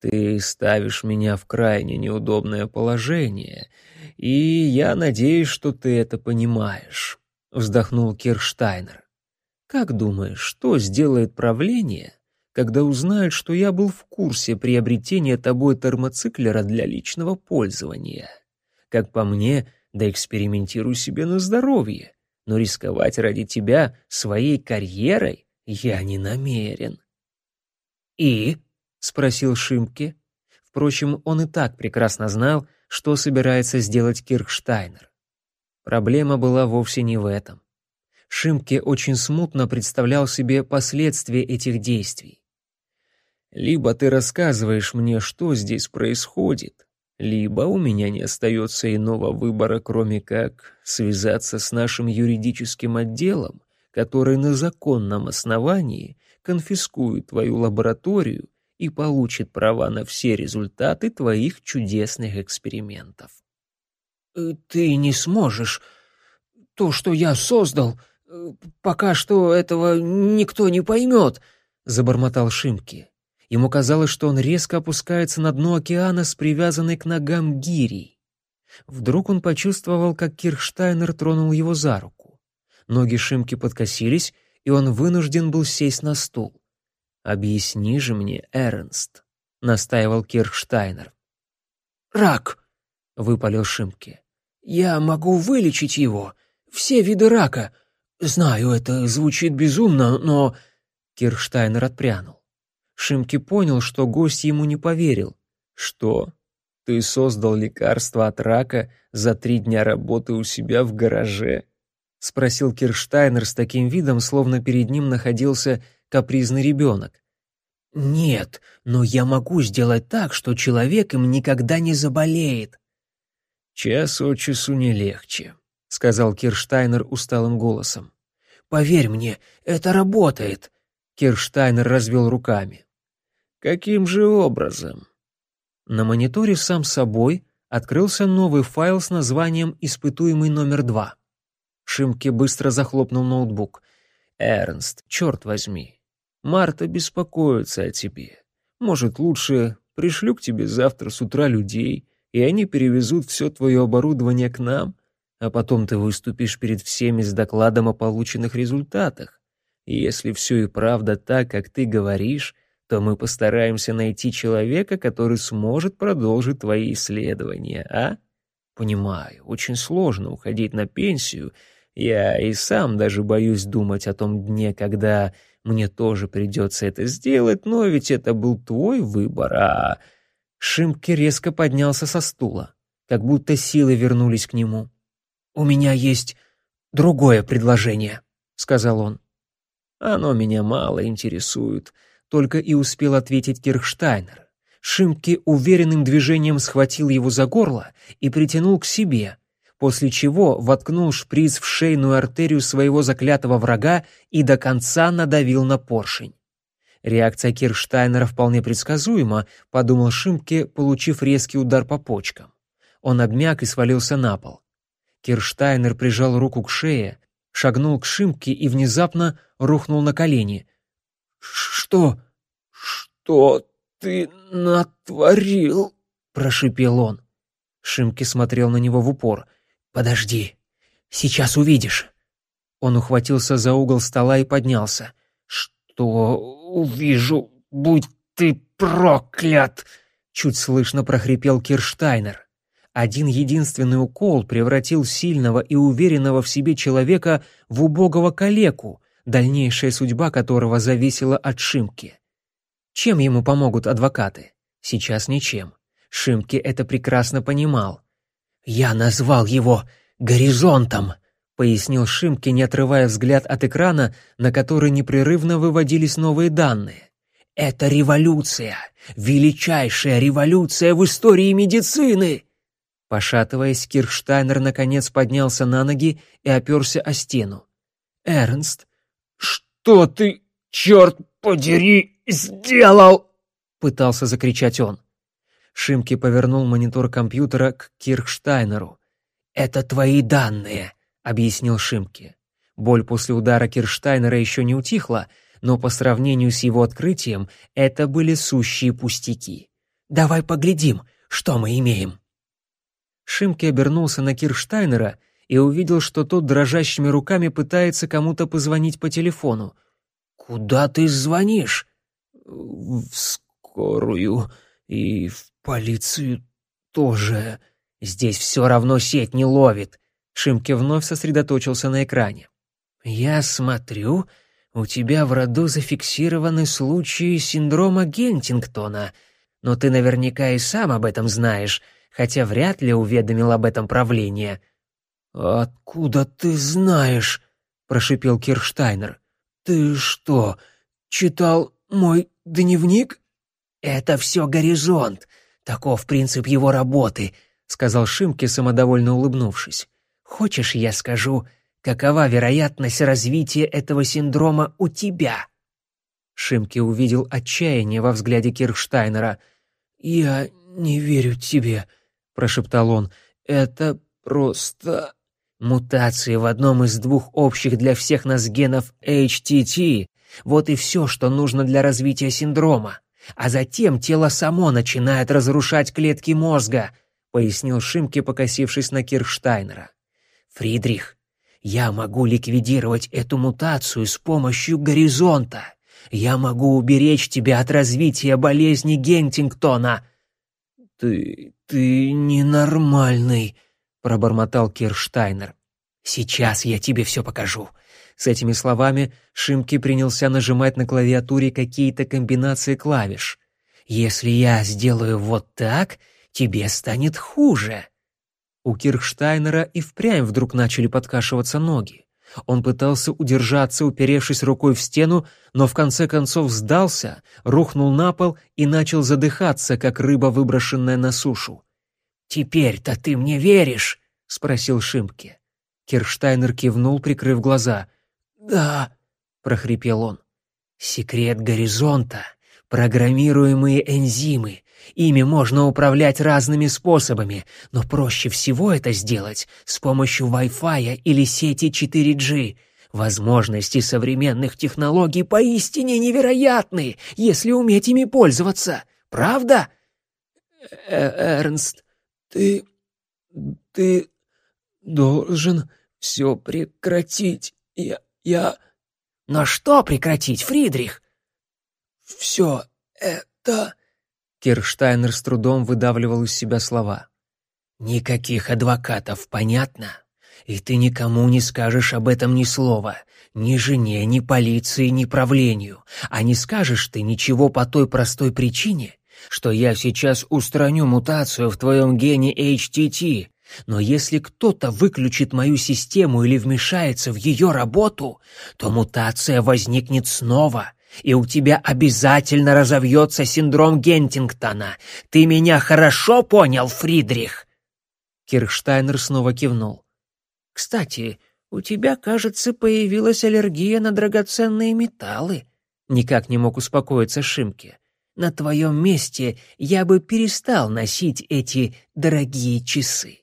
Ты ставишь меня в крайне неудобное положение, и я надеюсь, что ты это понимаешь, вздохнул Кирштайнер. Как думаешь, что сделает правление, когда узнает, что я был в курсе приобретения тобой термоциклера для личного пользования? Как по мне, да экспериментируй себе на здоровье но рисковать ради тебя своей карьерой я не намерен». «И?» — спросил Шимке. Впрочем, он и так прекрасно знал, что собирается сделать Киркштайнер. Проблема была вовсе не в этом. Шимке очень смутно представлял себе последствия этих действий. «Либо ты рассказываешь мне, что здесь происходит, либо у меня не остается иного выбора, кроме как связаться с нашим юридическим отделом, который на законном основании конфискует твою лабораторию и получит права на все результаты твоих чудесных экспериментов. Э, «Ты не сможешь. То, что я создал, э, пока что этого никто не поймет», — забормотал Шимки. Ему казалось, что он резко опускается на дно океана с привязанной к ногам гирей. Вдруг он почувствовал, как Кирхштайнер тронул его за руку. Ноги Шимки подкосились, и он вынужден был сесть на стул. «Объясни же мне, Эрнст», — настаивал Кирхштайнер. «Рак», — выпалил Шимки. «Я могу вылечить его. Все виды рака. Знаю, это звучит безумно, но...» Кирхштайнер отпрянул. Шимки понял, что гость ему не поверил. «Что? Ты создал лекарство от рака за три дня работы у себя в гараже?» — спросил Кирштайнер с таким видом, словно перед ним находился капризный ребенок. «Нет, но я могу сделать так, что человек им никогда не заболеет». «Час от часу не легче», — сказал Кирштайнер усталым голосом. «Поверь мне, это работает», — Кирштайнер развел руками. Каким же образом? На мониторе сам собой открылся новый файл с названием «Испытуемый номер два». Шимке быстро захлопнул ноутбук. «Эрнст, черт возьми, Марта беспокоится о тебе. Может, лучше пришлю к тебе завтра с утра людей, и они перевезут все твое оборудование к нам? а потом ты выступишь перед всеми с докладом о полученных результатах. И если все и правда так, как ты говоришь, то мы постараемся найти человека, который сможет продолжить твои исследования, а? Понимаю, очень сложно уходить на пенсию. Я и сам даже боюсь думать о том дне, когда мне тоже придется это сделать, но ведь это был твой выбор, а...» Шимки резко поднялся со стула, как будто силы вернулись к нему. «У меня есть другое предложение», — сказал он. «Оно меня мало интересует», — только и успел ответить Кирхштайнер. Шимки уверенным движением схватил его за горло и притянул к себе, после чего воткнул шприц в шейную артерию своего заклятого врага и до конца надавил на поршень. Реакция Кирштайнера вполне предсказуема, подумал Шимке, получив резкий удар по почкам. Он обмяк и свалился на пол. Кирштайнер прижал руку к шее, шагнул к Шимке и внезапно рухнул на колени. «Что? Что ты натворил?» — прошипел он. Шимки смотрел на него в упор. «Подожди, сейчас увидишь». Он ухватился за угол стола и поднялся. «Что увижу? Будь ты проклят!» Чуть слышно прохрипел Кирштайнер. Один единственный укол превратил сильного и уверенного в себе человека в убогого калеку, дальнейшая судьба которого зависела от Шимки. Чем ему помогут адвокаты? Сейчас ничем. Шимки это прекрасно понимал. «Я назвал его горизонтом», — пояснил Шимки, не отрывая взгляд от экрана, на который непрерывно выводились новые данные. «Это революция! Величайшая революция в истории медицины!» Пошатываясь, Кирхштайнер наконец поднялся на ноги и оперся о стену. «Эрнст, что ты, черт подери, сделал?» — пытался закричать он. Шимки повернул монитор компьютера к Кирхштайнеру. «Это твои данные», — объяснил Шимки. Боль после удара Кирштайнера еще не утихла, но по сравнению с его открытием это были сущие пустяки. «Давай поглядим, что мы имеем». Шимки обернулся на Кирштайнера и увидел, что тот дрожащими руками пытается кому-то позвонить по телефону. «Куда ты звонишь?» «В скорую и в полицию тоже. Здесь все равно сеть не ловит». Шимки вновь сосредоточился на экране. «Я смотрю, у тебя в роду зафиксированы случаи синдрома Гентингтона, но ты наверняка и сам об этом знаешь хотя вряд ли уведомил об этом правление. «Откуда ты знаешь?» — прошипел Кирштайнер. «Ты что, читал мой дневник?» «Это все горизонт. Таков принцип его работы», — сказал Шимке, самодовольно улыбнувшись. «Хочешь, я скажу, какова вероятность развития этого синдрома у тебя?» Шимке увидел отчаяние во взгляде Кирштайнера. «Я не верю тебе», — прошептал он. «Это просто...» «Мутации в одном из двух общих для всех нас генов HTT. Вот и все, что нужно для развития синдрома. А затем тело само начинает разрушать клетки мозга», — пояснил Шимке, покосившись на Кирштайнера. «Фридрих, я могу ликвидировать эту мутацию с помощью горизонта. Я могу уберечь тебя от развития болезни Гентингтона». «Ты «Ты ненормальный», — пробормотал Кирштайнер. «Сейчас я тебе все покажу». С этими словами Шимки принялся нажимать на клавиатуре какие-то комбинации клавиш. «Если я сделаю вот так, тебе станет хуже». У Кирштайнера и впрямь вдруг начали подкашиваться ноги. Он пытался удержаться, уперевшись рукой в стену, но в конце концов сдался, рухнул на пол и начал задыхаться, как рыба, выброшенная на сушу. «Теперь-то ты мне веришь?» — спросил Шимпке. Кирштайнер кивнул, прикрыв глаза. «Да», — прохрипел он. «Секрет горизонта. Программируемые энзимы. Ими можно управлять разными способами, но проще всего это сделать с помощью Wi-Fi или сети 4G. Возможности современных технологий поистине невероятны, если уметь ими пользоваться. Правда? Э Эрнст, ты... ты должен все прекратить. Я... я...» «Но что прекратить, Фридрих?» «Все это...» Кирштайнер с трудом выдавливал из себя слова. «Никаких адвокатов, понятно? И ты никому не скажешь об этом ни слова. Ни жене, ни полиции, ни правлению. А не скажешь ты ничего по той простой причине, что я сейчас устраню мутацию в твоем гене HTT, но если кто-то выключит мою систему или вмешается в ее работу, то мутация возникнет снова, и у тебя обязательно разовьется синдром Гентингтона. Ты меня хорошо понял, Фридрих?» Кирштайнер снова кивнул. «Кстати, у тебя, кажется, появилась аллергия на драгоценные металлы». Никак не мог успокоиться Шимке. «На твоем месте я бы перестал носить эти дорогие часы».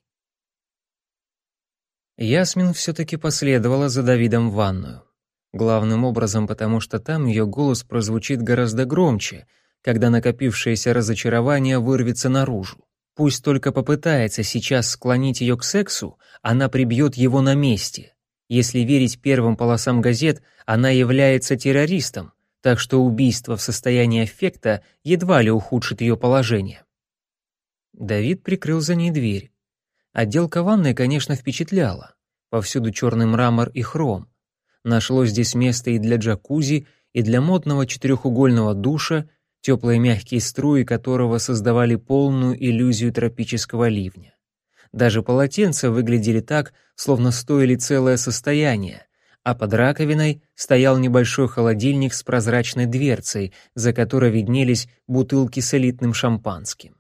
Ясмин все-таки последовала за Давидом в ванную. Главным образом, потому что там ее голос прозвучит гораздо громче, когда накопившееся разочарование вырвется наружу. Пусть только попытается сейчас склонить ее к сексу, она прибьет его на месте. Если верить первым полосам газет, она является террористом, так что убийство в состоянии аффекта едва ли ухудшит ее положение. Давид прикрыл за ней дверь. Отделка ванной, конечно, впечатляла. Повсюду черный мрамор и хром. Нашлось здесь место и для джакузи, и для модного четырехугольного душа, теплые мягкие струи которого создавали полную иллюзию тропического ливня. Даже полотенца выглядели так, словно стоили целое состояние, а под раковиной стоял небольшой холодильник с прозрачной дверцей, за которой виднелись бутылки с элитным шампанским.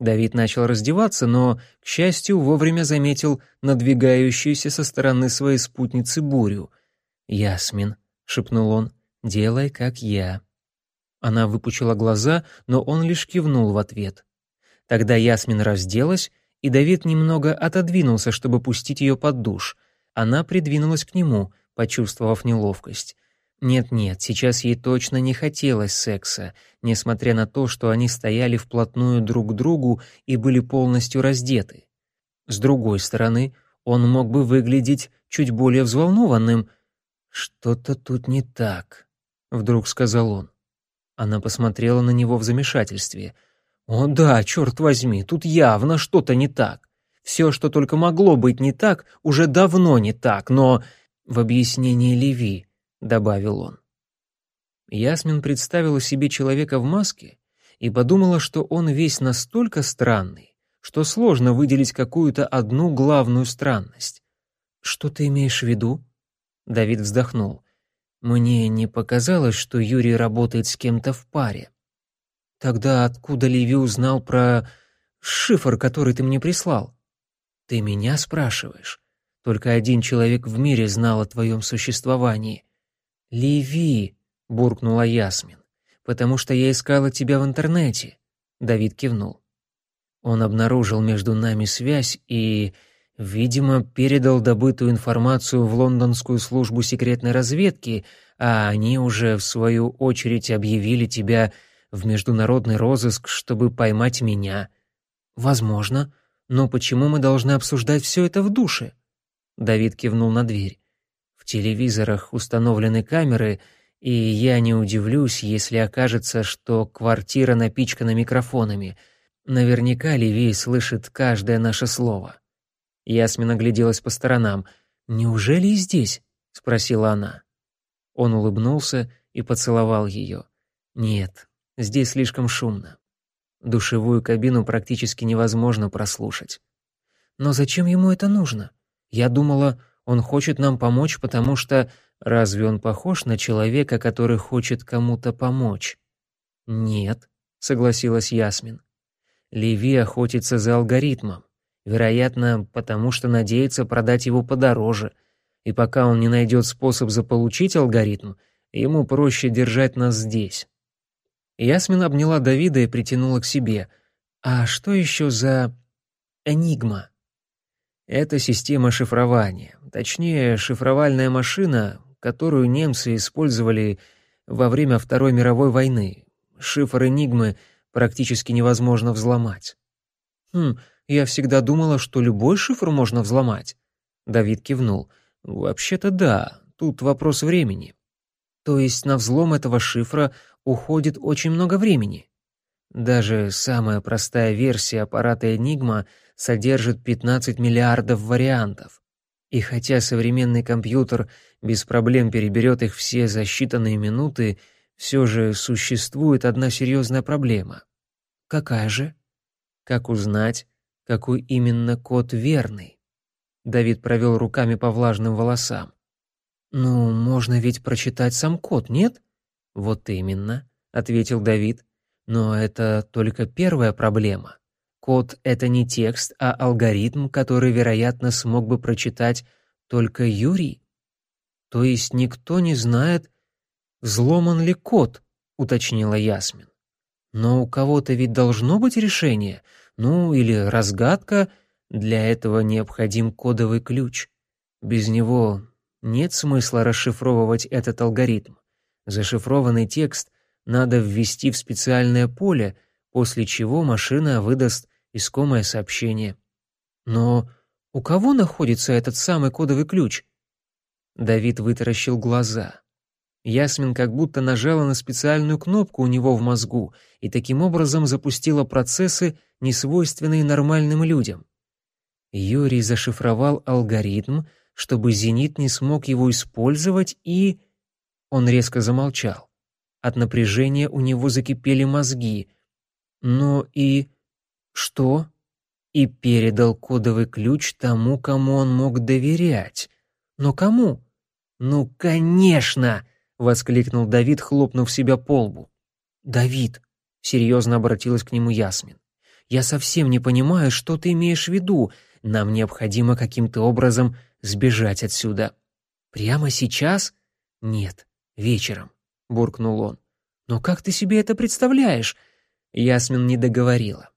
Давид начал раздеваться, но, к счастью, вовремя заметил надвигающуюся со стороны своей спутницы бурю. «Ясмин», — шепнул он, — «делай, как я». Она выпучила глаза, но он лишь кивнул в ответ. Тогда Ясмин разделась, и Давид немного отодвинулся, чтобы пустить ее под душ. Она придвинулась к нему, почувствовав неловкость. Нет-нет, сейчас ей точно не хотелось секса, несмотря на то, что они стояли вплотную друг к другу и были полностью раздеты. С другой стороны, он мог бы выглядеть чуть более взволнованным. «Что-то тут не так», — вдруг сказал он. Она посмотрела на него в замешательстве. «О да, черт возьми, тут явно что-то не так. Все, что только могло быть не так, уже давно не так, но...» В объяснении Леви добавил он. Ясмин представила себе человека в маске и подумала, что он весь настолько странный, что сложно выделить какую-то одну главную странность. «Что ты имеешь в виду?» Давид вздохнул. «Мне не показалось, что Юрий работает с кем-то в паре. Тогда откуда Леви узнал про шифр, который ты мне прислал?» «Ты меня спрашиваешь? Только один человек в мире знал о твоем существовании. «Леви», — буркнула Ясмин, — «потому что я искала тебя в интернете». Давид кивнул. Он обнаружил между нами связь и, видимо, передал добытую информацию в лондонскую службу секретной разведки, а они уже, в свою очередь, объявили тебя в международный розыск, чтобы поймать меня. Возможно, но почему мы должны обсуждать все это в душе? Давид кивнул на дверь. В телевизорах установлены камеры, и я не удивлюсь, если окажется, что квартира напичкана микрофонами. Наверняка Леви слышит каждое наше слово. Ясмин огляделась по сторонам. «Неужели и здесь?» — спросила она. Он улыбнулся и поцеловал ее. «Нет, здесь слишком шумно. Душевую кабину практически невозможно прослушать. Но зачем ему это нужно? Я думала, он хочет нам помочь, потому что разве он похож на человека, который хочет кому-то помочь? Нет, согласилась Ясмин. Леви охотится за алгоритмом, вероятно, потому что надеется продать его подороже. И пока он не найдет способ заполучить алгоритм, ему проще держать нас здесь. Ясмин обняла Давида и притянула к себе. А что еще за энигма? Это система шифрования, точнее, шифровальная машина, которую немцы использовали во время Второй мировой войны. Шифр Энигмы практически невозможно взломать. Хм, я всегда думала, что любой шифр можно взломать. Давид кивнул. «Вообще-то да, тут вопрос времени». «То есть на взлом этого шифра уходит очень много времени?» Даже самая простая версия аппарата «Энигма» содержит 15 миллиардов вариантов. И хотя современный компьютер без проблем переберет их все за считанные минуты, все же существует одна серьезная проблема. Какая же? Как узнать, какой именно код верный? Давид провел руками по влажным волосам. «Ну, можно ведь прочитать сам код, нет?» «Вот именно», — ответил Давид. «Но это только первая проблема. Код — это не текст, а алгоритм, который, вероятно, смог бы прочитать только Юрий. То есть никто не знает, взломан ли код, уточнила Ясмин. Но у кого-то ведь должно быть решение, ну или разгадка, для этого необходим кодовый ключ. Без него нет смысла расшифровывать этот алгоритм. Зашифрованный текст надо ввести в специальное поле, после чего машина выдаст искомое сообщение. Но у кого находится этот самый кодовый ключ? Давид вытаращил глаза. Ясмин как будто нажала на специальную кнопку у него в мозгу и таким образом запустила процессы, несвойственные нормальным людям. Юрий зашифровал алгоритм, чтобы «Зенит» не смог его использовать, и... Он резко замолчал. От напряжения у него закипели мозги. Но и... Что? И передал кодовый ключ тому, кому он мог доверять. Но кому? Ну, конечно, воскликнул Давид, хлопнув себя по лбу. Давид, серьезно обратилась к нему Ясмин. Я совсем не понимаю, что ты имеешь в виду. Нам необходимо каким-то образом сбежать отсюда. Прямо сейчас? Нет, вечером, буркнул он. Но как ты себе это представляешь? Ясмин не договорила.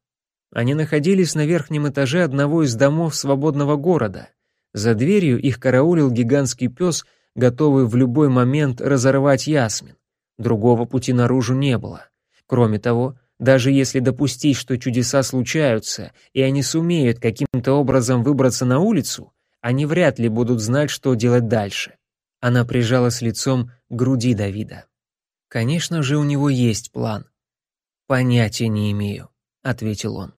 Они находились на верхнем этаже одного из домов свободного города. За дверью их караулил гигантский пес, готовый в любой момент разорвать Ясмин. Другого пути наружу не было. Кроме того, даже если допустить, что чудеса случаются, и они сумеют каким-то образом выбраться на улицу, они вряд ли будут знать, что делать дальше. Она прижалась лицом к груди Давида. Конечно же, у него есть план. Понятия не имею, ответил он.